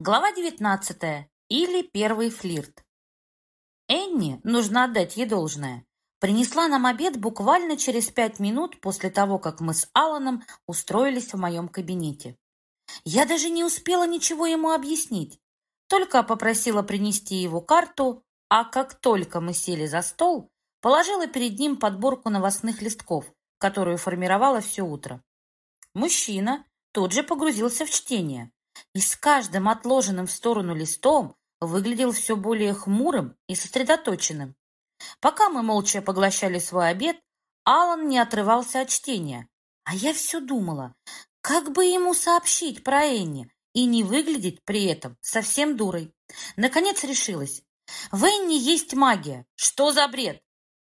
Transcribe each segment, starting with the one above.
Глава 19. Или первый флирт. Энни, нужно отдать ей должное, принесла нам обед буквально через пять минут после того, как мы с Алланом устроились в моем кабинете. Я даже не успела ничего ему объяснить, только попросила принести его карту, а как только мы сели за стол, положила перед ним подборку новостных листков, которую формировала все утро. Мужчина тут же погрузился в чтение и с каждым отложенным в сторону листом выглядел все более хмурым и сосредоточенным. Пока мы молча поглощали свой обед, Алан не отрывался от чтения, а я все думала, как бы ему сообщить про Энни и не выглядеть при этом совсем дурой. Наконец решилась. В Энни есть магия. Что за бред?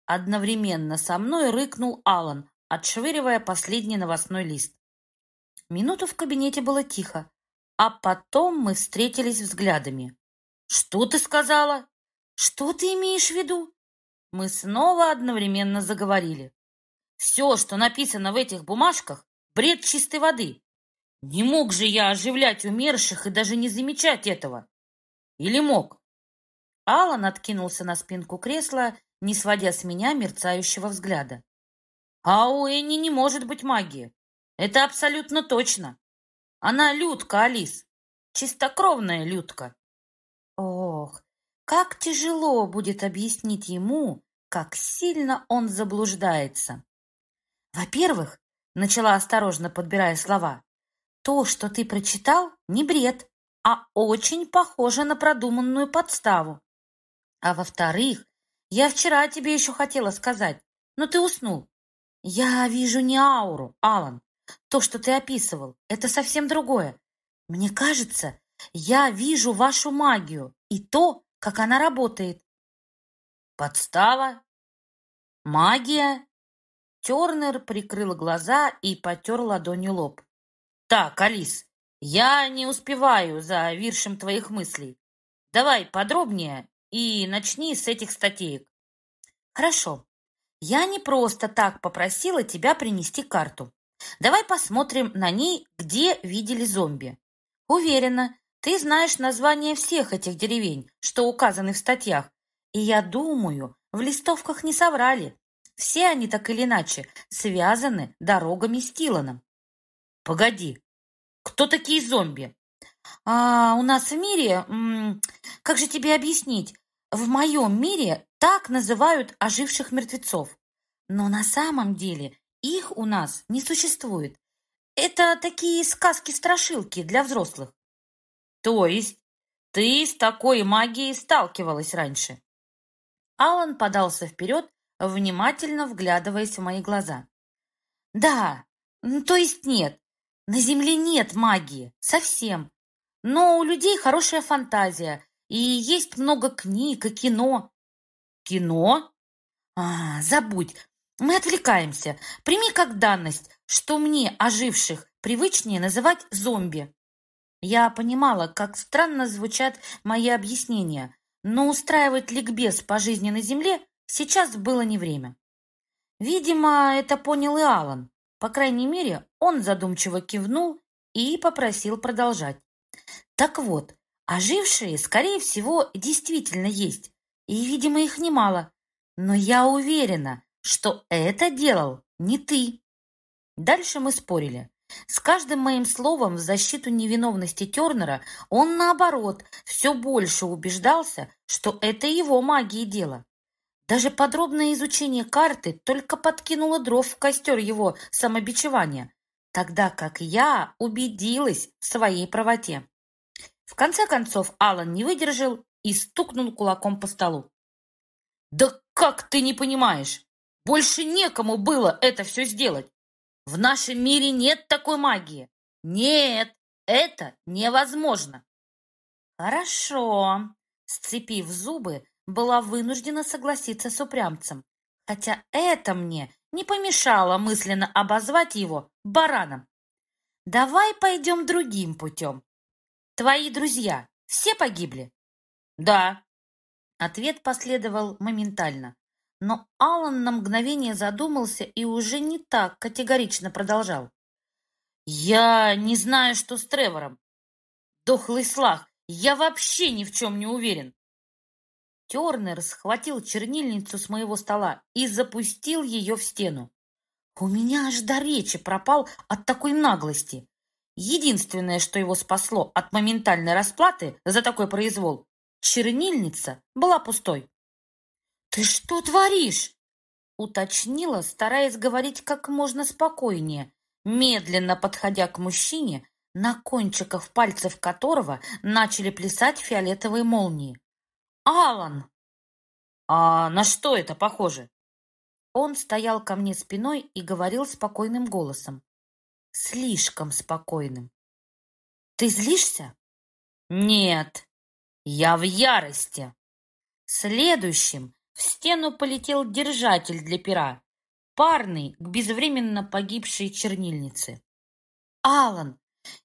Одновременно со мной рыкнул Алан, отшвыривая последний новостной лист. Минуту в кабинете было тихо, а потом мы встретились взглядами. «Что ты сказала? Что ты имеешь в виду?» Мы снова одновременно заговорили. «Все, что написано в этих бумажках, бред чистой воды. Не мог же я оживлять умерших и даже не замечать этого. Или мог?» Алан откинулся на спинку кресла, не сводя с меня мерцающего взгляда. «А у Энни не может быть магии. Это абсолютно точно. Она Людка, Алис. Чистокровная Людка. Ох, как тяжело будет объяснить ему, как сильно он заблуждается. Во-первых, начала осторожно подбирая слова, то, что ты прочитал, не бред, а очень похоже на продуманную подставу. А во-вторых, я вчера тебе еще хотела сказать, но ты уснул. Я вижу не ауру, Алан, то, что ты описывал, это совсем другое. Мне кажется, я вижу вашу магию и то, как она работает. Подстава? Магия? Тернер прикрыл глаза и потер ладонью лоб. Так, Алис, я не успеваю за виршем твоих мыслей. Давай подробнее и начни с этих статей. Хорошо. Я не просто так попросила тебя принести карту. Давай посмотрим на ней, где видели зомби. Уверена, ты знаешь название всех этих деревень, что указаны в статьях. И я думаю, в листовках не соврали. Все они так или иначе связаны дорогами с Тиланом. Погоди, кто такие зомби? А у нас в мире, как же тебе объяснить, в моем мире так называют оживших мертвецов. Но на самом деле их у нас не существует. Это такие сказки-страшилки для взрослых. То есть ты с такой магией сталкивалась раньше? Алан подался вперед, внимательно вглядываясь в мои глаза. Да, то есть нет. На Земле нет магии. Совсем. Но у людей хорошая фантазия. И есть много книг и кино. Кино? А, забудь. Мы отвлекаемся. Прими как данность, что мне, оживших, привычнее называть зомби. Я понимала, как странно звучат мои объяснения, но устраивать ликбез по жизни на земле сейчас было не время. Видимо, это понял и Алан. По крайней мере, он задумчиво кивнул и попросил продолжать. Так вот, ожившие, скорее всего, действительно есть, и, видимо, их немало. Но я уверена, что это делал не ты. Дальше мы спорили. С каждым моим словом в защиту невиновности Тернера он, наоборот, все больше убеждался, что это его магии дело. Даже подробное изучение карты только подкинуло дров в костер его самобичевания, тогда как я убедилась в своей правоте. В конце концов Алан не выдержал и стукнул кулаком по столу. «Да как ты не понимаешь? Больше некому было это все сделать. В нашем мире нет такой магии. Нет, это невозможно. Хорошо. Сцепив зубы, была вынуждена согласиться с упрямцем. Хотя это мне не помешало мысленно обозвать его бараном. Давай пойдем другим путем. Твои друзья все погибли? Да. Ответ последовал моментально. Но Алан на мгновение задумался и уже не так категорично продолжал. «Я не знаю, что с Тревором. Дохлый слах. Я вообще ни в чем не уверен. Тернер схватил чернильницу с моего стола и запустил ее в стену. У меня аж до речи пропал от такой наглости. Единственное, что его спасло от моментальной расплаты за такой произвол, чернильница была пустой. «Ты что творишь?» уточнила, стараясь говорить как можно спокойнее, медленно подходя к мужчине, на кончиках пальцев которого начали плясать фиолетовые молнии. «Алан!» «А на что это похоже?» Он стоял ко мне спиной и говорил спокойным голосом. Слишком спокойным. «Ты злишься?» «Нет, я в ярости!» Следующим в стену полетел держатель для пера, парный к безвременно погибшей чернильнице. «Алан,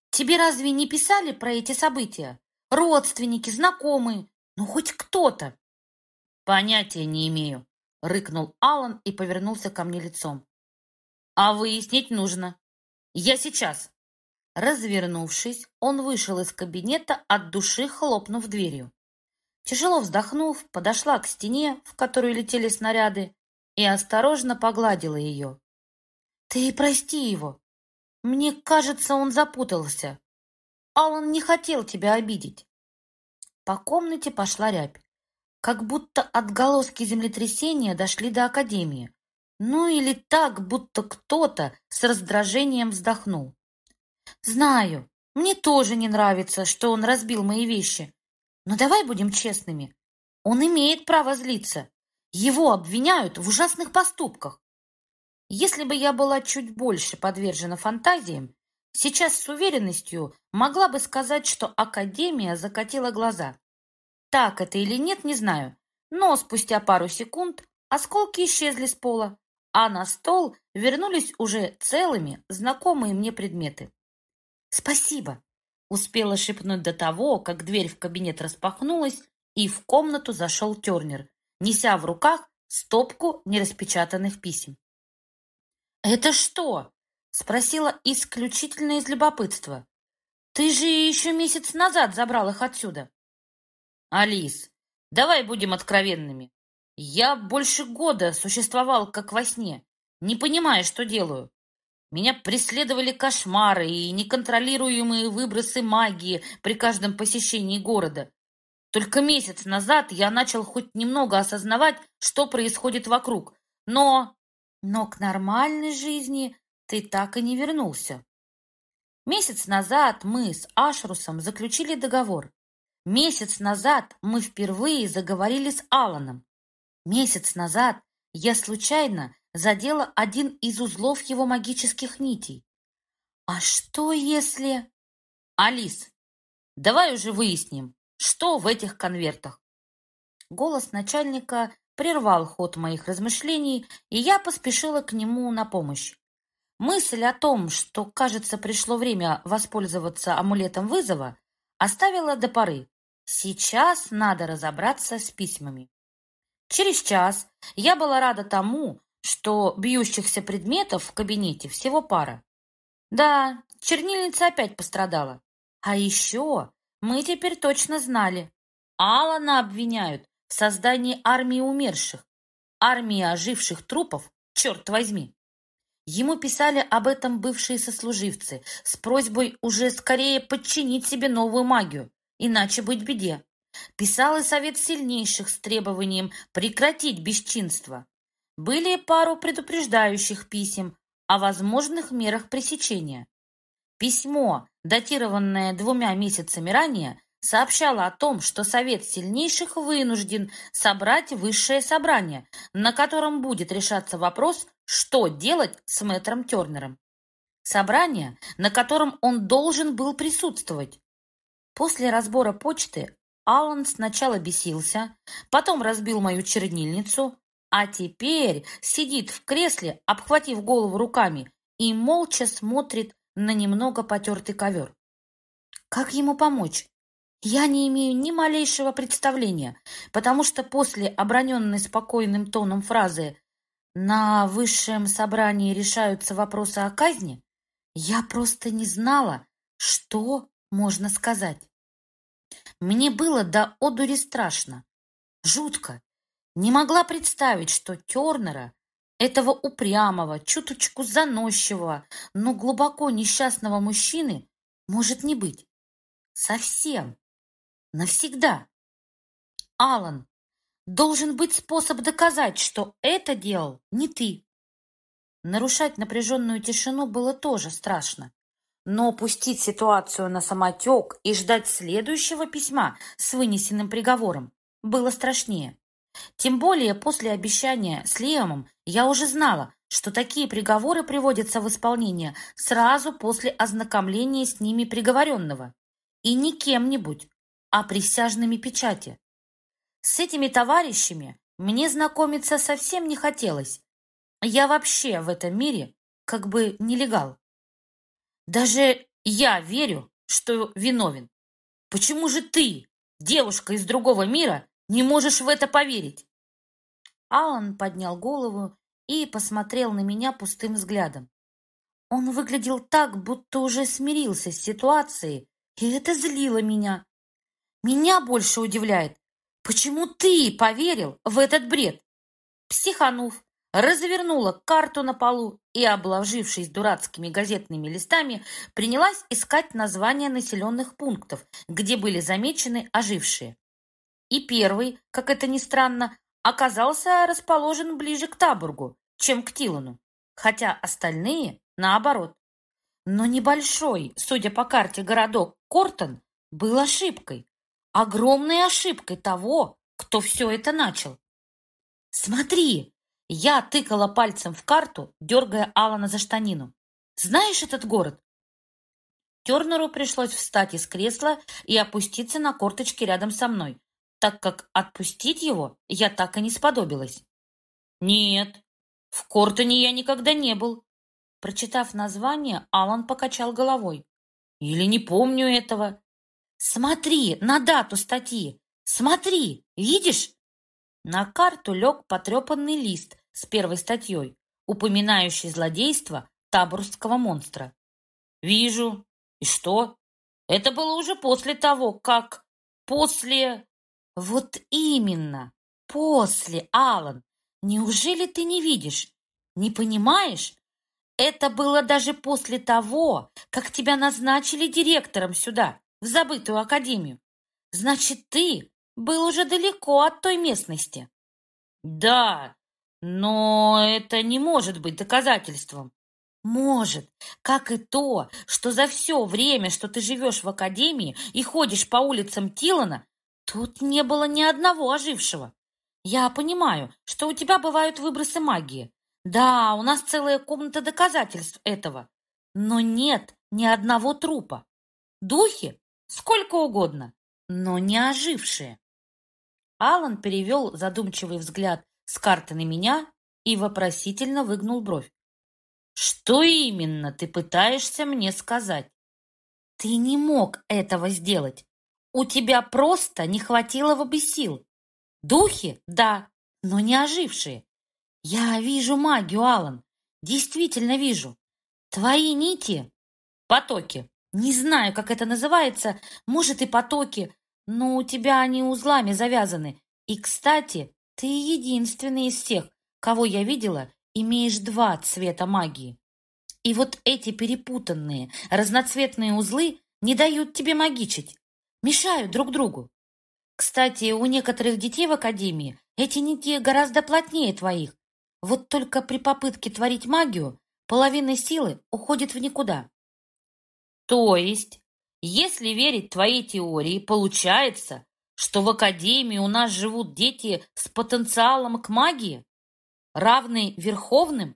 тебе разве не писали про эти события? Родственники, знакомые, ну хоть кто-то?» «Понятия не имею», — рыкнул Алан и повернулся ко мне лицом. «А выяснить нужно. Я сейчас». Развернувшись, он вышел из кабинета от души, хлопнув дверью. Тяжело вздохнув, подошла к стене, в которую летели снаряды, и осторожно погладила ее. «Ты прости его. Мне кажется, он запутался. Алан не хотел тебя обидеть». По комнате пошла рябь как будто отголоски землетрясения дошли до Академии. Ну или так, будто кто-то с раздражением вздохнул. Знаю, мне тоже не нравится, что он разбил мои вещи. Но давай будем честными. Он имеет право злиться. Его обвиняют в ужасных поступках. Если бы я была чуть больше подвержена фантазиям, сейчас с уверенностью могла бы сказать, что Академия закатила глаза. Так это или нет, не знаю. Но спустя пару секунд осколки исчезли с пола, а на стол вернулись уже целыми знакомые мне предметы. «Спасибо!» — успела шепнуть до того, как дверь в кабинет распахнулась, и в комнату зашел Тернер, неся в руках стопку нераспечатанных писем. «Это что?» — спросила исключительно из любопытства. «Ты же еще месяц назад забрал их отсюда». Алис, давай будем откровенными. Я больше года существовал как во сне, не понимая, что делаю. Меня преследовали кошмары и неконтролируемые выбросы магии при каждом посещении города. Только месяц назад я начал хоть немного осознавать, что происходит вокруг. Но... Но к нормальной жизни ты так и не вернулся. Месяц назад мы с Ашрусом заключили договор. Месяц назад мы впервые заговорили с Аланом. Месяц назад я случайно задела один из узлов его магических нитей. А что если... Алис, давай уже выясним, что в этих конвертах. Голос начальника прервал ход моих размышлений, и я поспешила к нему на помощь. Мысль о том, что, кажется, пришло время воспользоваться амулетом вызова, оставила до поры. Сейчас надо разобраться с письмами. Через час я была рада тому, что бьющихся предметов в кабинете всего пара. Да, чернильница опять пострадала. А еще мы теперь точно знали. Алана обвиняют в создании армии умерших, армии оживших трупов, черт возьми. Ему писали об этом бывшие сослуживцы с просьбой уже скорее подчинить себе новую магию, иначе быть беде. Писал и совет сильнейших с требованием прекратить бесчинство. Были пару предупреждающих писем о возможных мерах пресечения. Письмо, датированное двумя месяцами ранее, сообщало о том, что Совет сильнейших вынужден собрать высшее собрание, на котором будет решаться вопрос, что делать с мэтром Тернером. Собрание, на котором он должен был присутствовать. После разбора почты Алан сначала бесился, потом разбил мою чернильницу, а теперь сидит в кресле, обхватив голову руками, и молча смотрит на немного потертый ковер. Как ему помочь? Я не имею ни малейшего представления, потому что после оброненной спокойным тоном фразы «на высшем собрании решаются вопросы о казни» я просто не знала, что можно сказать. Мне было до одури страшно, жутко. Не могла представить, что Тернера, этого упрямого, чуточку заносчивого, но глубоко несчастного мужчины, может не быть. Совсем. Навсегда. Алан, должен быть способ доказать, что это делал не ты. Нарушать напряженную тишину было тоже страшно. Но пустить ситуацию на самотек и ждать следующего письма с вынесенным приговором было страшнее. Тем более после обещания с Лиамом я уже знала, что такие приговоры приводятся в исполнение сразу после ознакомления с ними приговоренного. И не кем-нибудь, а присяжными печати. С этими товарищами мне знакомиться совсем не хотелось. Я вообще в этом мире как бы нелегал. Даже я верю, что виновен. Почему же ты, девушка из другого мира, не можешь в это поверить? Алан поднял голову и посмотрел на меня пустым взглядом. Он выглядел так, будто уже смирился с ситуацией, и это злило меня. Меня больше удивляет, почему ты поверил в этот бред? Психанув, развернула карту на полу и, обложившись дурацкими газетными листами, принялась искать названия населенных пунктов, где были замечены ожившие. И первый, как это ни странно, оказался расположен ближе к Табургу, чем к Тилану, хотя остальные наоборот. Но небольшой, судя по карте, городок Кортон был ошибкой, огромной ошибкой того, кто все это начал. «Смотри!» Я тыкала пальцем в карту, дергая Алана за штанину. «Знаешь этот город?» Тернеру пришлось встать из кресла и опуститься на корточки рядом со мной, так как отпустить его я так и не сподобилась. «Нет, в Кортоне я никогда не был». Прочитав название, Алан покачал головой. «Или не помню этого». «Смотри на дату статьи! Смотри! Видишь?» На карту лег потрепанный лист с первой статьей, упоминающий злодейство таборского монстра. «Вижу. И что? Это было уже после того, как... После...» «Вот именно! После, Алан! Неужели ты не видишь? Не понимаешь? Это было даже после того, как тебя назначили директором сюда, в забытую академию. Значит, ты был уже далеко от той местности. Да, но это не может быть доказательством. Может, как и то, что за все время, что ты живешь в академии и ходишь по улицам Тилана, тут не было ни одного ожившего. Я понимаю, что у тебя бывают выбросы магии. Да, у нас целая комната доказательств этого. Но нет ни одного трупа. Духи сколько угодно, но не ожившие. Алан перевел задумчивый взгляд с карты на меня и вопросительно выгнул бровь. «Что именно ты пытаешься мне сказать?» «Ты не мог этого сделать. У тебя просто не хватило бы сил. Духи, да, но не ожившие. Я вижу магию, Алан. Действительно вижу. Твои нити — потоки. Не знаю, как это называется. Может, и потоки, но у тебя они узлами завязаны. И, кстати, ты единственный из всех, кого я видела, имеешь два цвета магии. И вот эти перепутанные, разноцветные узлы не дают тебе магичить, мешают друг другу. Кстати, у некоторых детей в академии эти нити гораздо плотнее твоих. Вот только при попытке творить магию половина силы уходит в никуда. То есть если верить твоей теории, получается, что в Академии у нас живут дети с потенциалом к магии, равный верховным?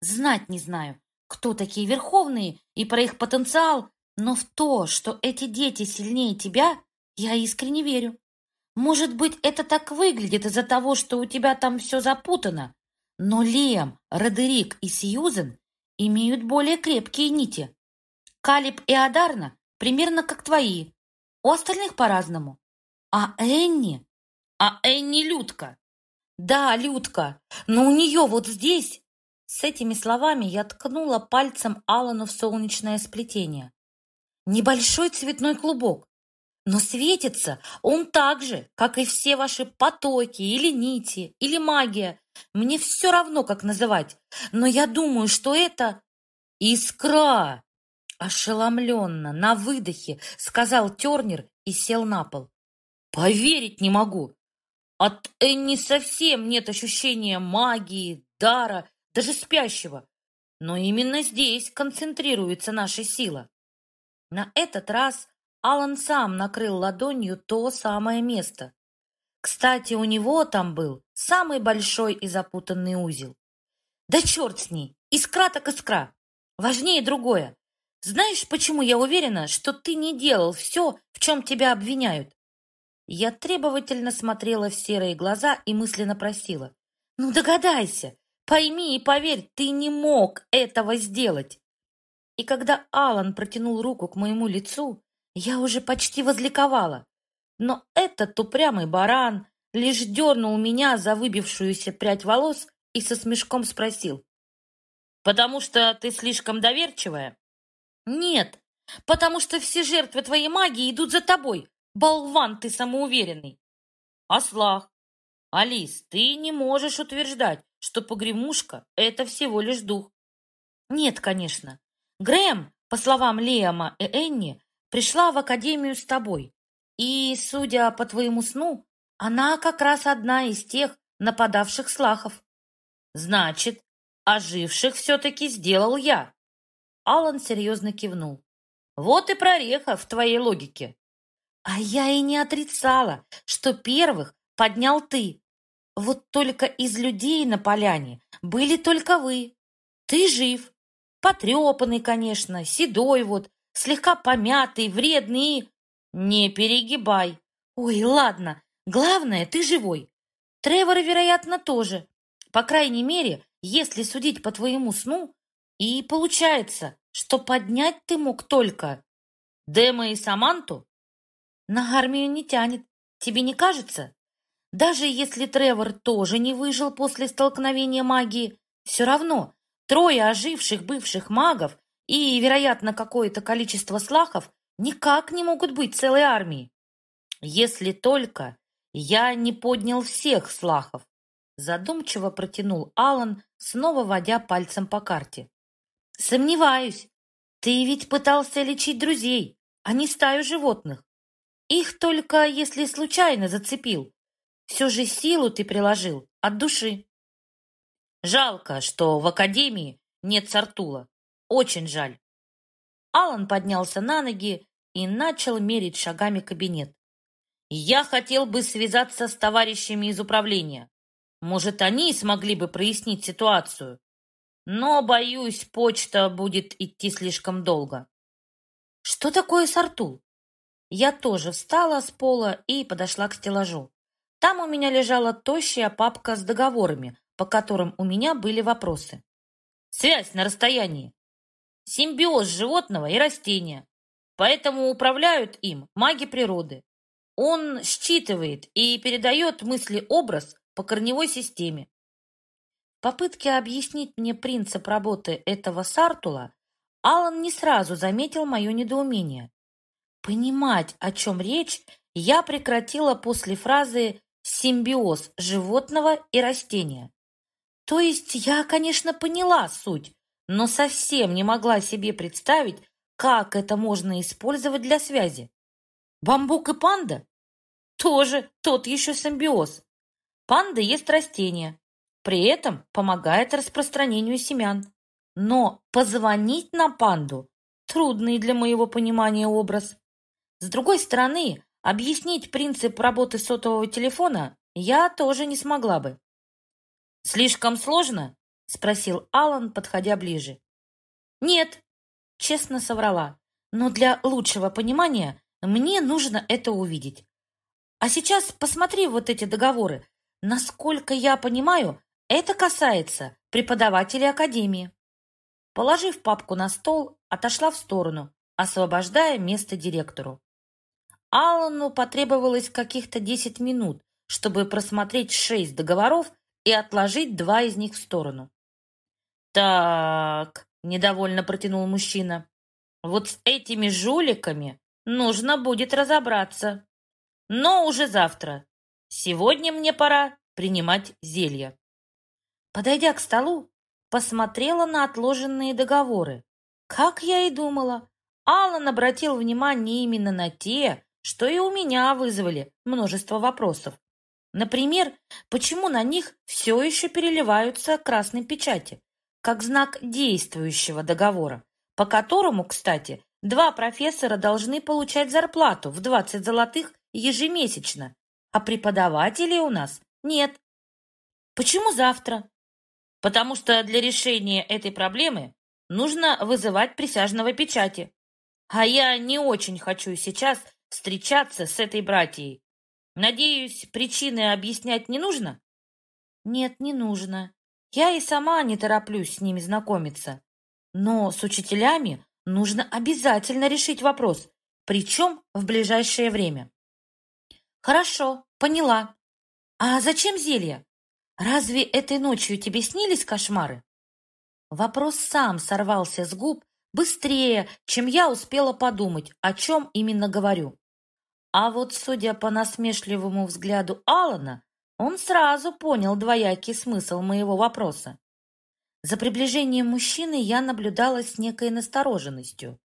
Знать не знаю, кто такие верховные и про их потенциал, но в то, что эти дети сильнее тебя, я искренне верю. Может быть, это так выглядит из-за того, что у тебя там все запутано, но Лем, Родерик и Сьюзен имеют более крепкие нити. Калиб и Адарна примерно как твои. У остальных по-разному. А Энни? А Энни Людка. Да, Людка, но у нее вот здесь... С этими словами я ткнула пальцем Алану в солнечное сплетение. Небольшой цветной клубок. Но светится он так же, как и все ваши потоки или нити, или магия. Мне все равно, как называть. Но я думаю, что это искра. Ошеломленно, на выдохе, сказал Тернер и сел на пол. Поверить не могу. От Энни совсем нет ощущения магии, дара, даже спящего. Но именно здесь концентрируется наша сила. На этот раз Алан сам накрыл ладонью то самое место. Кстати, у него там был самый большой и запутанный узел. Да черт с ней! Искра так искра! Важнее другое. Знаешь, почему я уверена, что ты не делал все, в чем тебя обвиняют? Я требовательно смотрела в серые глаза и мысленно просила. Ну догадайся, пойми и поверь, ты не мог этого сделать. И когда Алан протянул руку к моему лицу, я уже почти возликовала, но этот упрямый баран лишь дернул меня за выбившуюся прядь волос и со смешком спросил. «Потому что ты слишком доверчивая?» «Нет, потому что все жертвы твоей магии идут за тобой, болван ты самоуверенный!» «Ослах! Алис, ты не можешь утверждать, что погремушка — это всего лишь дух». «Нет, конечно. Грэм, по словам Лиама и Энни, пришла в академию с тобой. И, судя по твоему сну, она как раз одна из тех нападавших слахов. Значит, оживших все-таки сделал я. Алан серьезно кивнул. Вот и прореха в твоей логике. А я и не отрицала, что первых поднял ты. Вот только из людей на поляне были только вы. Ты жив. Потрепанный, конечно, седой вот, слегка помятый, вредный. Не перегибай. Ой, ладно, главное, ты живой. Тревор, вероятно, тоже. По крайней мере, если судить по твоему сну, и получается, что поднять ты мог только Дема и Саманту? На армию не тянет, тебе не кажется? Даже если Тревор тоже не выжил после столкновения магии, все равно трое оживших бывших магов и, вероятно, какое-то количество слахов никак не могут быть целой армией. Если только я не поднял всех слахов, задумчиво протянул Алан, снова водя пальцем по карте. Сомневаюсь. Ты ведь пытался лечить друзей, а не стаю животных. Их только если случайно зацепил. Все же силу ты приложил от души. Жалко, что в академии нет Сартула. Очень жаль. Алан поднялся на ноги и начал мерить шагами кабинет. Я хотел бы связаться с товарищами из управления. Может, они смогли бы прояснить ситуацию. Но, боюсь, почта будет идти слишком долго. Что такое Сартул? Я тоже встала с пола и подошла к стеллажу. Там у меня лежала тощая папка с договорами, по которым у меня были вопросы. Связь на расстоянии симбиоз животного и растения, поэтому управляют им маги природы. Он считывает и передает мысли-образ по корневой системе. В попытке объяснить мне принцип работы этого сартула, Алан не сразу заметил мое недоумение. Понимать, о чем речь, я прекратила после фразы «симбиоз животного и растения». То есть я, конечно, поняла суть, но совсем не могла себе представить, как это можно использовать для связи. Бамбук и панда? Тоже тот еще симбиоз. Панда ест растения, при этом помогает распространению семян. Но позвонить на панду – трудный для моего понимания образ. С другой стороны, объяснить принцип работы сотового телефона я тоже не смогла бы. Слишком сложно? спросил Алан, подходя ближе. Нет, честно соврала. Но для лучшего понимания мне нужно это увидеть. А сейчас посмотри вот эти договоры. Насколько я понимаю, это касается преподавателей академии. Положив папку на стол, отошла в сторону, освобождая место директору. Аллану потребовалось каких-то десять минут, чтобы просмотреть шесть договоров и отложить два из них в сторону. «Так», — недовольно протянул мужчина, «вот с этими жуликами нужно будет разобраться. Но уже завтра. Сегодня мне пора принимать зелья. Подойдя к столу, посмотрела на отложенные договоры. Как я и думала, Аллан обратил внимание именно на те, что и у меня вызвали множество вопросов. Например, почему на них все еще переливаются красные печати, как знак действующего договора, по которому, кстати, два профессора должны получать зарплату в 20 золотых ежемесячно, а преподавателей у нас нет. Почему завтра? Потому что для решения этой проблемы нужно вызывать присяжного печати. А я не очень хочу сейчас встречаться с этой братьей. Надеюсь, причины объяснять не нужно? Нет, не нужно. Я и сама не тороплюсь с ними знакомиться. Но с учителями нужно обязательно решить вопрос, причем в ближайшее время. Хорошо, поняла. А зачем зелья? Разве этой ночью тебе снились кошмары? Вопрос сам сорвался с губ быстрее, чем я успела подумать, о чем именно говорю. А вот, судя по насмешливому взгляду Алана, он сразу понял двоякий смысл моего вопроса. За приближением мужчины я наблюдала с некой настороженностью.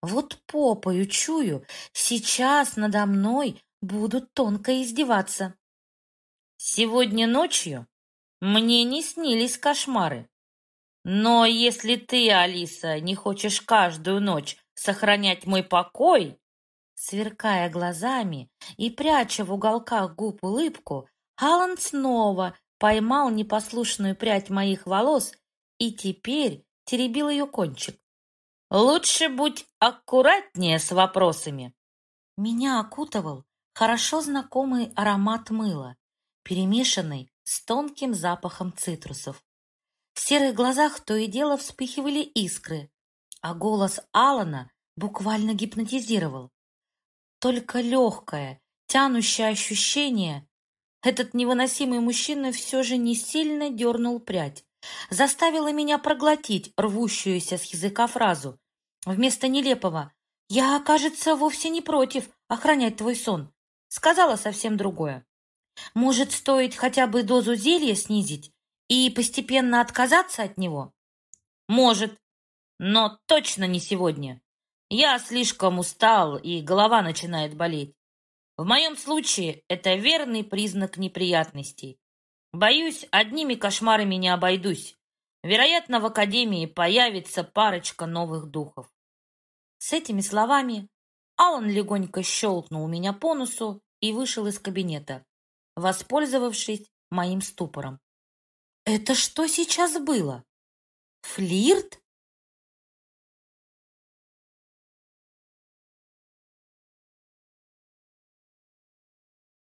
Вот попою чую, сейчас надо мной будут тонко издеваться. Сегодня ночью мне не снились кошмары. Но если ты, Алиса, не хочешь каждую ночь сохранять мой покой, сверкая глазами и пряча в уголках губ улыбку, Алан снова поймал непослушную прядь моих волос и теперь теребил ее кончик. «Лучше будь аккуратнее с вопросами». Меня окутывал хорошо знакомый аромат мыла, перемешанный с тонким запахом цитрусов. В серых глазах то и дело вспыхивали искры, а голос Алана буквально гипнотизировал. Только легкое, тянущее ощущение этот невыносимый мужчина все же не сильно дернул прядь, заставило меня проглотить рвущуюся с языка фразу. Вместо нелепого «Я, кажется, вовсе не против охранять твой сон», сказала совсем другое. «Может, стоит хотя бы дозу зелья снизить и постепенно отказаться от него?» «Может, но точно не сегодня. Я слишком устал, и голова начинает болеть. В моем случае это верный признак неприятностей. Боюсь, одними кошмарами не обойдусь. Вероятно, в Академии появится парочка новых духов. С этими словами Алан легонько щелкнул меня по носу и вышел из кабинета, воспользовавшись моим ступором. «Это что сейчас было? Флирт?»